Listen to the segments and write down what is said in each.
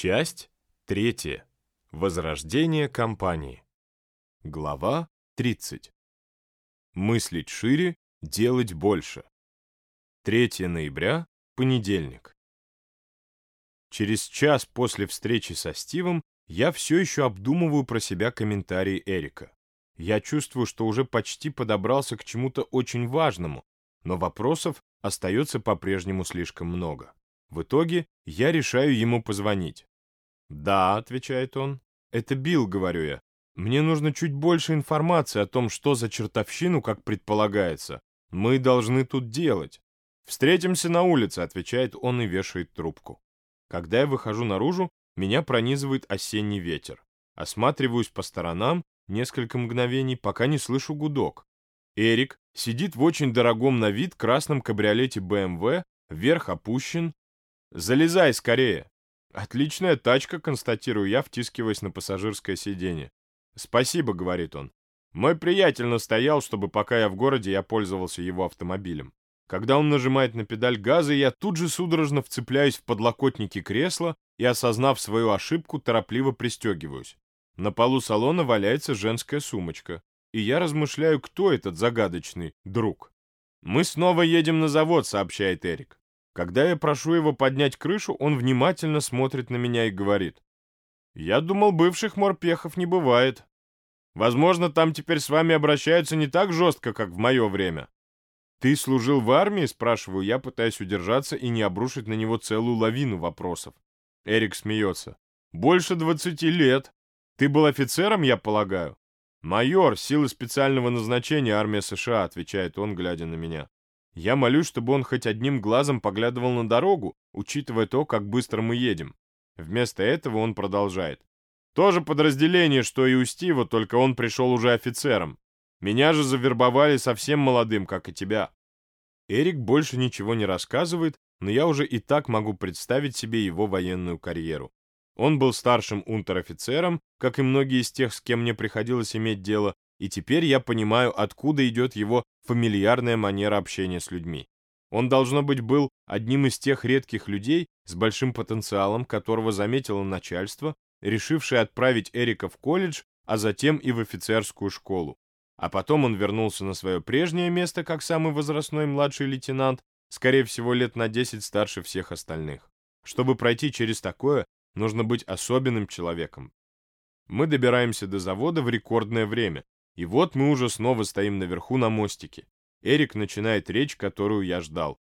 Часть третья. Возрождение компании. Глава 30. Мыслить шире, делать больше. 3 ноября, понедельник. Через час после встречи со Стивом я все еще обдумываю про себя комментарии Эрика. Я чувствую, что уже почти подобрался к чему-то очень важному, но вопросов остается по-прежнему слишком много. В итоге я решаю ему позвонить. «Да», — отвечает он, — «это Билл», — говорю я. «Мне нужно чуть больше информации о том, что за чертовщину, как предполагается. Мы должны тут делать». «Встретимся на улице», — отвечает он и вешает трубку. Когда я выхожу наружу, меня пронизывает осенний ветер. Осматриваюсь по сторонам несколько мгновений, пока не слышу гудок. Эрик сидит в очень дорогом на вид красном кабриолете BMW, вверх опущен, «Залезай скорее!» «Отличная тачка», — констатирую я, втискиваясь на пассажирское сиденье. «Спасибо», — говорит он. «Мой приятель настоял, чтобы пока я в городе, я пользовался его автомобилем. Когда он нажимает на педаль газа, я тут же судорожно вцепляюсь в подлокотники кресла и, осознав свою ошибку, торопливо пристегиваюсь. На полу салона валяется женская сумочка, и я размышляю, кто этот загадочный друг. «Мы снова едем на завод», — сообщает Эрик. Когда я прошу его поднять крышу, он внимательно смотрит на меня и говорит. «Я думал, бывших морпехов не бывает. Возможно, там теперь с вами обращаются не так жестко, как в мое время». «Ты служил в армии?» — спрашиваю я, пытаясь удержаться и не обрушить на него целую лавину вопросов. Эрик смеется. «Больше двадцати лет. Ты был офицером, я полагаю?» «Майор, силы специального назначения армия США», — отвечает он, глядя на меня. Я молюсь, чтобы он хоть одним глазом поглядывал на дорогу, учитывая то, как быстро мы едем. Вместо этого он продолжает. То же подразделение, что и у Стива, только он пришел уже офицером. Меня же завербовали совсем молодым, как и тебя. Эрик больше ничего не рассказывает, но я уже и так могу представить себе его военную карьеру. Он был старшим унтер-офицером, как и многие из тех, с кем мне приходилось иметь дело, и теперь я понимаю, откуда идет его фамильярная манера общения с людьми. Он, должно быть, был одним из тех редких людей с большим потенциалом, которого заметило начальство, решившее отправить Эрика в колледж, а затем и в офицерскую школу. А потом он вернулся на свое прежнее место как самый возрастной младший лейтенант, скорее всего, лет на 10 старше всех остальных. Чтобы пройти через такое, нужно быть особенным человеком. Мы добираемся до завода в рекордное время, и вот мы уже снова стоим наверху на мостике. Эрик начинает речь, которую я ждал.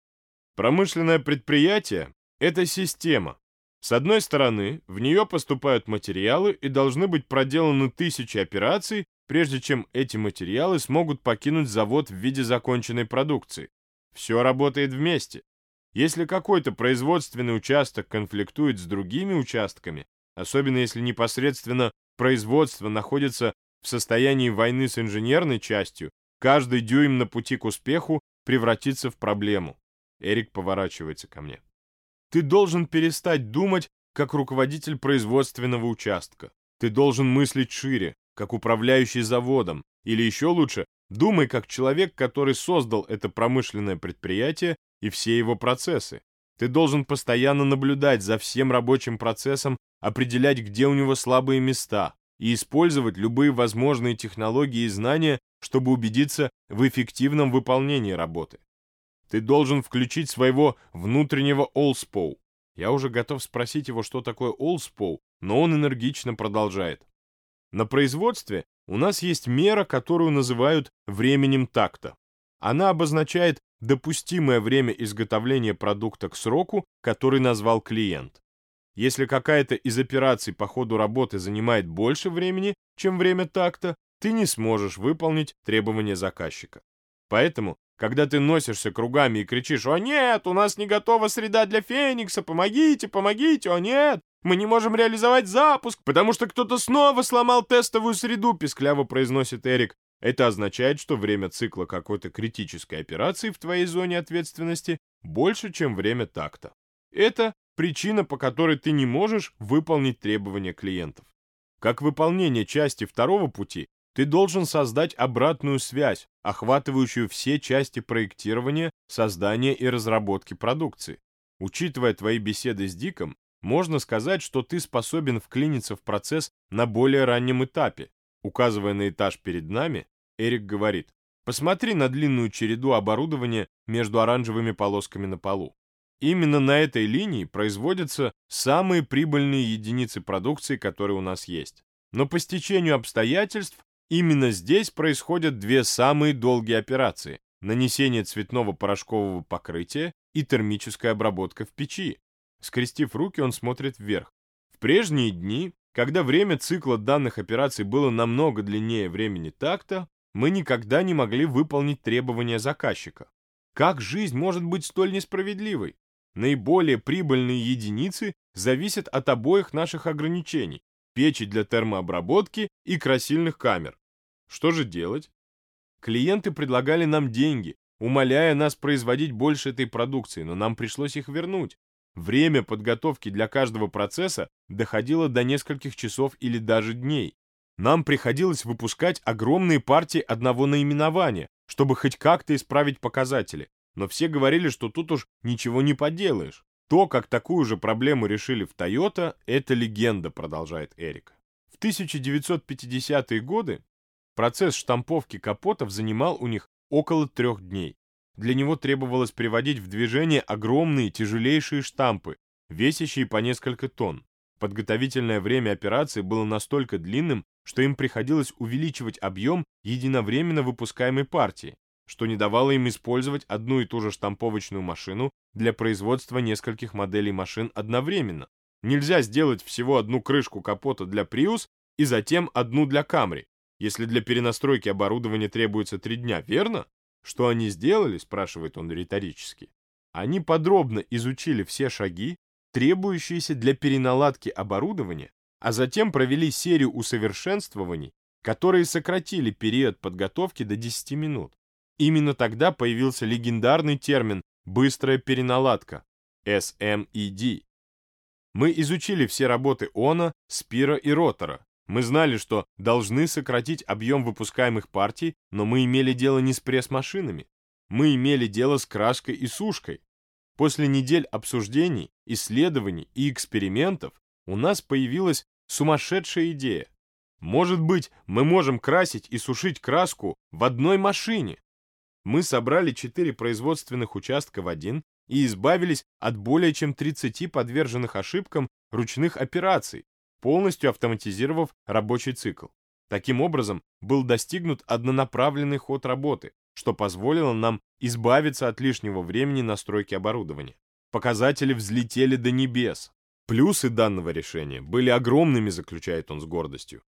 Промышленное предприятие — это система. С одной стороны, в нее поступают материалы и должны быть проделаны тысячи операций, прежде чем эти материалы смогут покинуть завод в виде законченной продукции. Все работает вместе. Если какой-то производственный участок конфликтует с другими участками, особенно если непосредственно производство находится в состоянии войны с инженерной частью, каждый дюйм на пути к успеху превратится в проблему. Эрик поворачивается ко мне. Ты должен перестать думать, как руководитель производственного участка. Ты должен мыслить шире, как управляющий заводом, или еще лучше, думай как человек, который создал это промышленное предприятие и все его процессы. Ты должен постоянно наблюдать за всем рабочим процессом, определять, где у него слабые места, и использовать любые возможные технологии и знания, чтобы убедиться в эффективном выполнении работы. Ты должен включить своего внутреннего Олспоу. Я уже готов спросить его, что такое Олспоу, но он энергично продолжает. На производстве у нас есть мера, которую называют временем такта. Она обозначает допустимое время изготовления продукта к сроку, который назвал клиент. Если какая-то из операций по ходу работы занимает больше времени, чем время такта, ты не сможешь выполнить требования заказчика. Поэтому, когда ты носишься кругами и кричишь «О нет, у нас не готова среда для Феникса, помогите, помогите, о нет, мы не можем реализовать запуск, потому что кто-то снова сломал тестовую среду», пискляво произносит Эрик. Это означает, что время цикла какой-то критической операции в твоей зоне ответственности больше, чем время такта. Это причина, по которой ты не можешь выполнить требования клиентов. Как выполнение части второго пути, ты должен создать обратную связь, охватывающую все части проектирования, создания и разработки продукции. Учитывая твои беседы с Диком, можно сказать, что ты способен вклиниться в процесс на более раннем этапе. Указывая на этаж перед нами, Эрик говорит, посмотри на длинную череду оборудования между оранжевыми полосками на полу. Именно на этой линии производятся самые прибыльные единицы продукции, которые у нас есть. Но по стечению обстоятельств именно здесь происходят две самые долгие операции – нанесение цветного порошкового покрытия и термическая обработка в печи. Скрестив руки, он смотрит вверх. В прежние дни, когда время цикла данных операций было намного длиннее времени такта, мы никогда не могли выполнить требования заказчика. Как жизнь может быть столь несправедливой? Наиболее прибыльные единицы зависят от обоих наших ограничений – печи для термообработки и красильных камер. Что же делать? Клиенты предлагали нам деньги, умоляя нас производить больше этой продукции, но нам пришлось их вернуть. Время подготовки для каждого процесса доходило до нескольких часов или даже дней. Нам приходилось выпускать огромные партии одного наименования, чтобы хоть как-то исправить показатели. Но все говорили, что тут уж ничего не поделаешь. То, как такую же проблему решили в Toyota, это легенда, продолжает Эрик. В 1950-е годы процесс штамповки капотов занимал у них около трех дней. Для него требовалось приводить в движение огромные тяжелейшие штампы, весящие по несколько тонн. Подготовительное время операции было настолько длинным, что им приходилось увеличивать объем единовременно выпускаемой партии, что не давало им использовать одну и ту же штамповочную машину для производства нескольких моделей машин одновременно. Нельзя сделать всего одну крышку капота для Prius и затем одну для Camry, если для перенастройки оборудования требуется три дня, верно? Что они сделали, спрашивает он риторически. Они подробно изучили все шаги, требующиеся для переналадки оборудования, а затем провели серию усовершенствований, которые сократили период подготовки до 10 минут. Именно тогда появился легендарный термин «быстрая переналадка» SMED. Мы изучили все работы Она, Спира и Ротора, мы знали, что должны сократить объем выпускаемых партий, но мы имели дело не с пресс-машинами. Мы имели дело с краской и сушкой. После недель обсуждений, исследований и экспериментов у нас появилась сумасшедшая идея. Может быть, мы можем красить и сушить краску в одной машине. Мы собрали четыре производственных участка в один и избавились от более чем 30 подверженных ошибкам ручных операций, полностью автоматизировав рабочий цикл. Таким образом, был достигнут однонаправленный ход работы, что позволило нам избавиться от лишнего времени на стройке оборудования. Показатели взлетели до небес. Плюсы данного решения были огромными, заключает он с гордостью.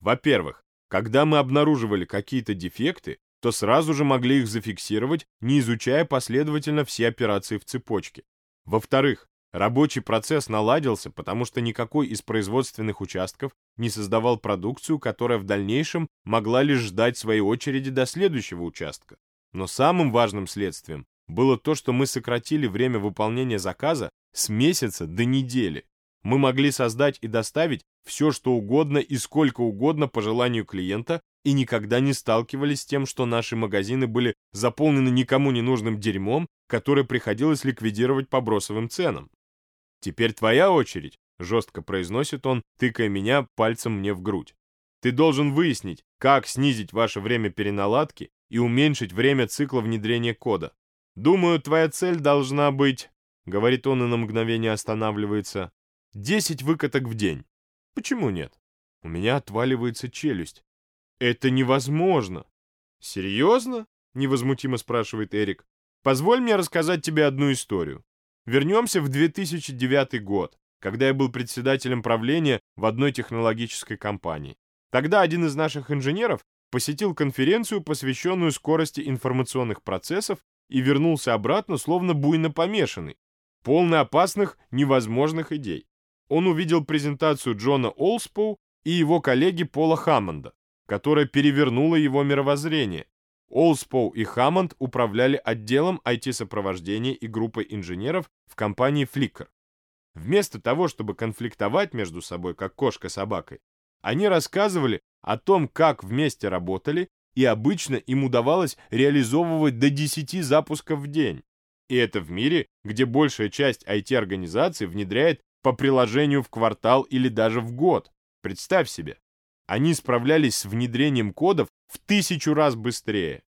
Во-первых, когда мы обнаруживали какие-то дефекты, то сразу же могли их зафиксировать, не изучая последовательно все операции в цепочке. Во-вторых, Рабочий процесс наладился, потому что никакой из производственных участков не создавал продукцию, которая в дальнейшем могла лишь ждать своей очереди до следующего участка. Но самым важным следствием было то, что мы сократили время выполнения заказа с месяца до недели. Мы могли создать и доставить все, что угодно и сколько угодно по желанию клиента, и никогда не сталкивались с тем, что наши магазины были заполнены никому не нужным дерьмом, которое приходилось ликвидировать по бросовым ценам. «Теперь твоя очередь», — жестко произносит он, тыкая меня пальцем мне в грудь. «Ты должен выяснить, как снизить ваше время переналадки и уменьшить время цикла внедрения кода. Думаю, твоя цель должна быть...» — говорит он и на мгновение останавливается. «Десять выкаток в день. Почему нет?» У меня отваливается челюсть. «Это невозможно!» «Серьезно?» — невозмутимо спрашивает Эрик. «Позволь мне рассказать тебе одну историю. Вернемся в 2009 год, когда я был председателем правления в одной технологической компании. Тогда один из наших инженеров посетил конференцию, посвященную скорости информационных процессов, и вернулся обратно, словно буйно помешанный, полный опасных, невозможных идей. Он увидел презентацию Джона Олспоу и его коллеги Пола Хаммонда, которая перевернула его мировоззрение, Олспоу и Хаммонд управляли отделом IT-сопровождения и группой инженеров в компании Flickr. Вместо того, чтобы конфликтовать между собой, как кошка с собакой, они рассказывали о том, как вместе работали, и обычно им удавалось реализовывать до 10 запусков в день. И это в мире, где большая часть IT-организаций внедряет по приложению в квартал или даже в год. Представь себе. Они справлялись с внедрением кодов в тысячу раз быстрее.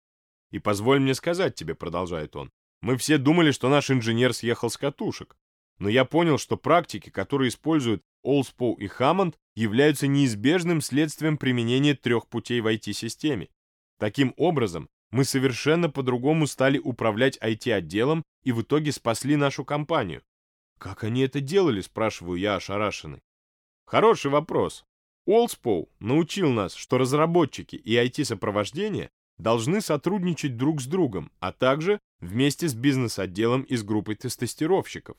И позволь мне сказать тебе, продолжает он, мы все думали, что наш инженер съехал с катушек. Но я понял, что практики, которые используют Олспоу и Хаммонд, являются неизбежным следствием применения трех путей в IT-системе. Таким образом, мы совершенно по-другому стали управлять IT-отделом и в итоге спасли нашу компанию. Как они это делали, спрашиваю я ошарашенный. Хороший вопрос. Олспоу научил нас, что разработчики и IT-сопровождение должны сотрудничать друг с другом, а также вместе с бизнес-отделом и с группой тестостировщиков.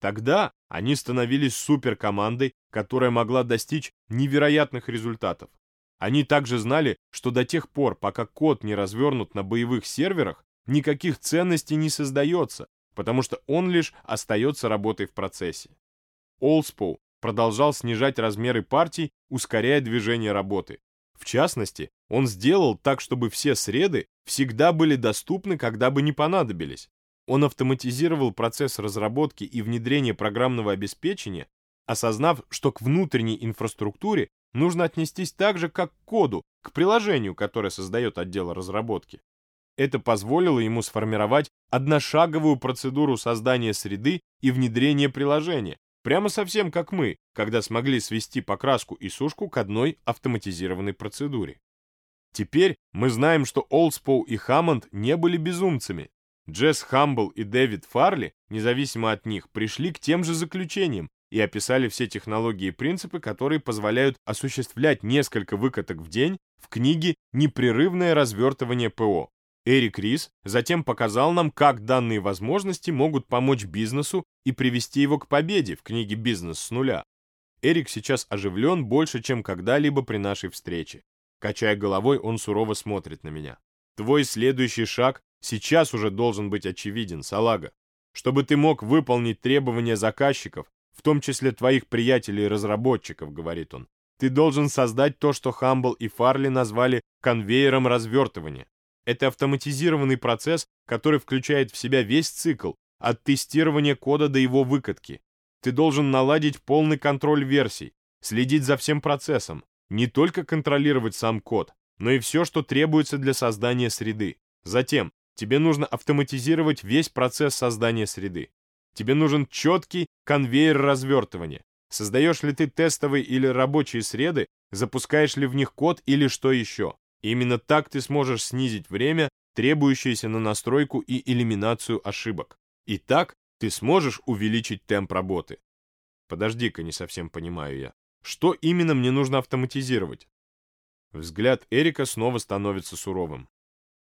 Тогда они становились суперкомандой, которая могла достичь невероятных результатов. Они также знали, что до тех пор, пока код не развернут на боевых серверах, никаких ценностей не создается, потому что он лишь остается работой в процессе. Олспоу продолжал снижать размеры партий, ускоряя движение работы. В частности, он сделал так, чтобы все среды всегда были доступны, когда бы не понадобились. Он автоматизировал процесс разработки и внедрения программного обеспечения, осознав, что к внутренней инфраструктуре нужно отнестись так же, как к коду, к приложению, которое создает отдел разработки. Это позволило ему сформировать одношаговую процедуру создания среды и внедрения приложения, прямо совсем как мы, когда смогли свести покраску и сушку к одной автоматизированной процедуре. Теперь мы знаем, что Олдспоу и Хаммонд не были безумцами. Джесс Хамбл и Дэвид Фарли, независимо от них, пришли к тем же заключениям и описали все технологии и принципы, которые позволяют осуществлять несколько выкаток в день в книге «Непрерывное развертывание ПО». Эрик Рис затем показал нам, как данные возможности могут помочь бизнесу и привести его к победе в книге «Бизнес с нуля». Эрик сейчас оживлен больше, чем когда-либо при нашей встрече. Качая головой, он сурово смотрит на меня. Твой следующий шаг сейчас уже должен быть очевиден, салага. Чтобы ты мог выполнить требования заказчиков, в том числе твоих приятелей и разработчиков, говорит он, ты должен создать то, что Хамбл и Фарли назвали конвейером развертывания. Это автоматизированный процесс, который включает в себя весь цикл, от тестирования кода до его выкатки. Ты должен наладить полный контроль версий, следить за всем процессом, не только контролировать сам код, но и все, что требуется для создания среды. Затем, тебе нужно автоматизировать весь процесс создания среды. Тебе нужен четкий конвейер развертывания. Создаешь ли ты тестовые или рабочие среды, запускаешь ли в них код или что еще. Именно так ты сможешь снизить время, требующееся на настройку и элиминацию ошибок. И так ты сможешь увеличить темп работы. Подожди-ка, не совсем понимаю я. Что именно мне нужно автоматизировать? Взгляд Эрика снова становится суровым.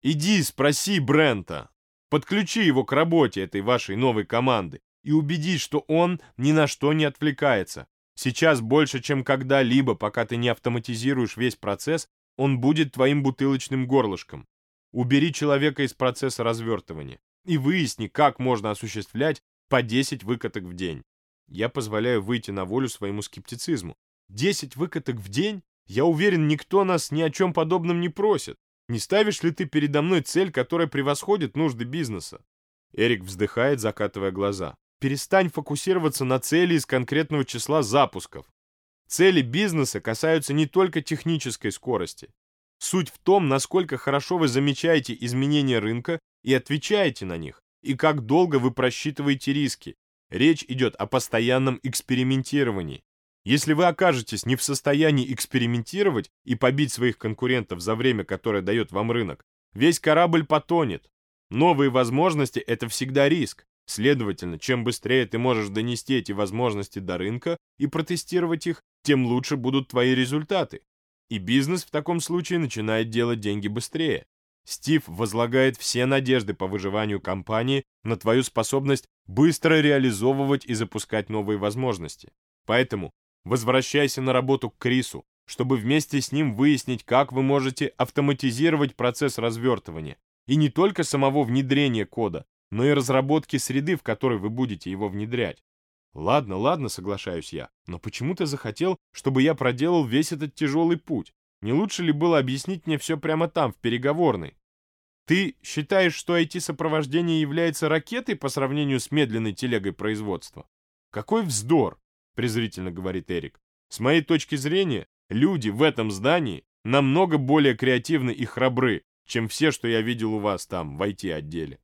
Иди спроси Брента. Подключи его к работе этой вашей новой команды и убедись, что он ни на что не отвлекается. Сейчас больше, чем когда-либо, пока ты не автоматизируешь весь процесс, он будет твоим бутылочным горлышком. Убери человека из процесса развертывания и выясни, как можно осуществлять по 10 выкаток в день. Я позволяю выйти на волю своему скептицизму. 10 выкаток в день? Я уверен, никто нас ни о чем подобном не просит. Не ставишь ли ты передо мной цель, которая превосходит нужды бизнеса? Эрик вздыхает, закатывая глаза. Перестань фокусироваться на цели из конкретного числа запусков. Цели бизнеса касаются не только технической скорости. Суть в том, насколько хорошо вы замечаете изменения рынка и отвечаете на них, и как долго вы просчитываете риски. Речь идет о постоянном экспериментировании. Если вы окажетесь не в состоянии экспериментировать и побить своих конкурентов за время, которое дает вам рынок, весь корабль потонет. Новые возможности – это всегда риск. Следовательно, чем быстрее ты можешь донести эти возможности до рынка и протестировать их, тем лучше будут твои результаты. И бизнес в таком случае начинает делать деньги быстрее. Стив возлагает все надежды по выживанию компании на твою способность быстро реализовывать и запускать новые возможности. Поэтому возвращайся на работу к Крису, чтобы вместе с ним выяснить, как вы можете автоматизировать процесс развертывания. И не только самого внедрения кода, но и разработки среды, в которой вы будете его внедрять. Ладно, ладно, соглашаюсь я, но почему ты захотел, чтобы я проделал весь этот тяжелый путь? Не лучше ли было объяснить мне все прямо там, в переговорной? Ты считаешь, что IT-сопровождение является ракетой по сравнению с медленной телегой производства? Какой вздор! презрительно говорит Эрик. С моей точки зрения, люди в этом здании намного более креативны и храбры, чем все, что я видел у вас там, в IT-отделе.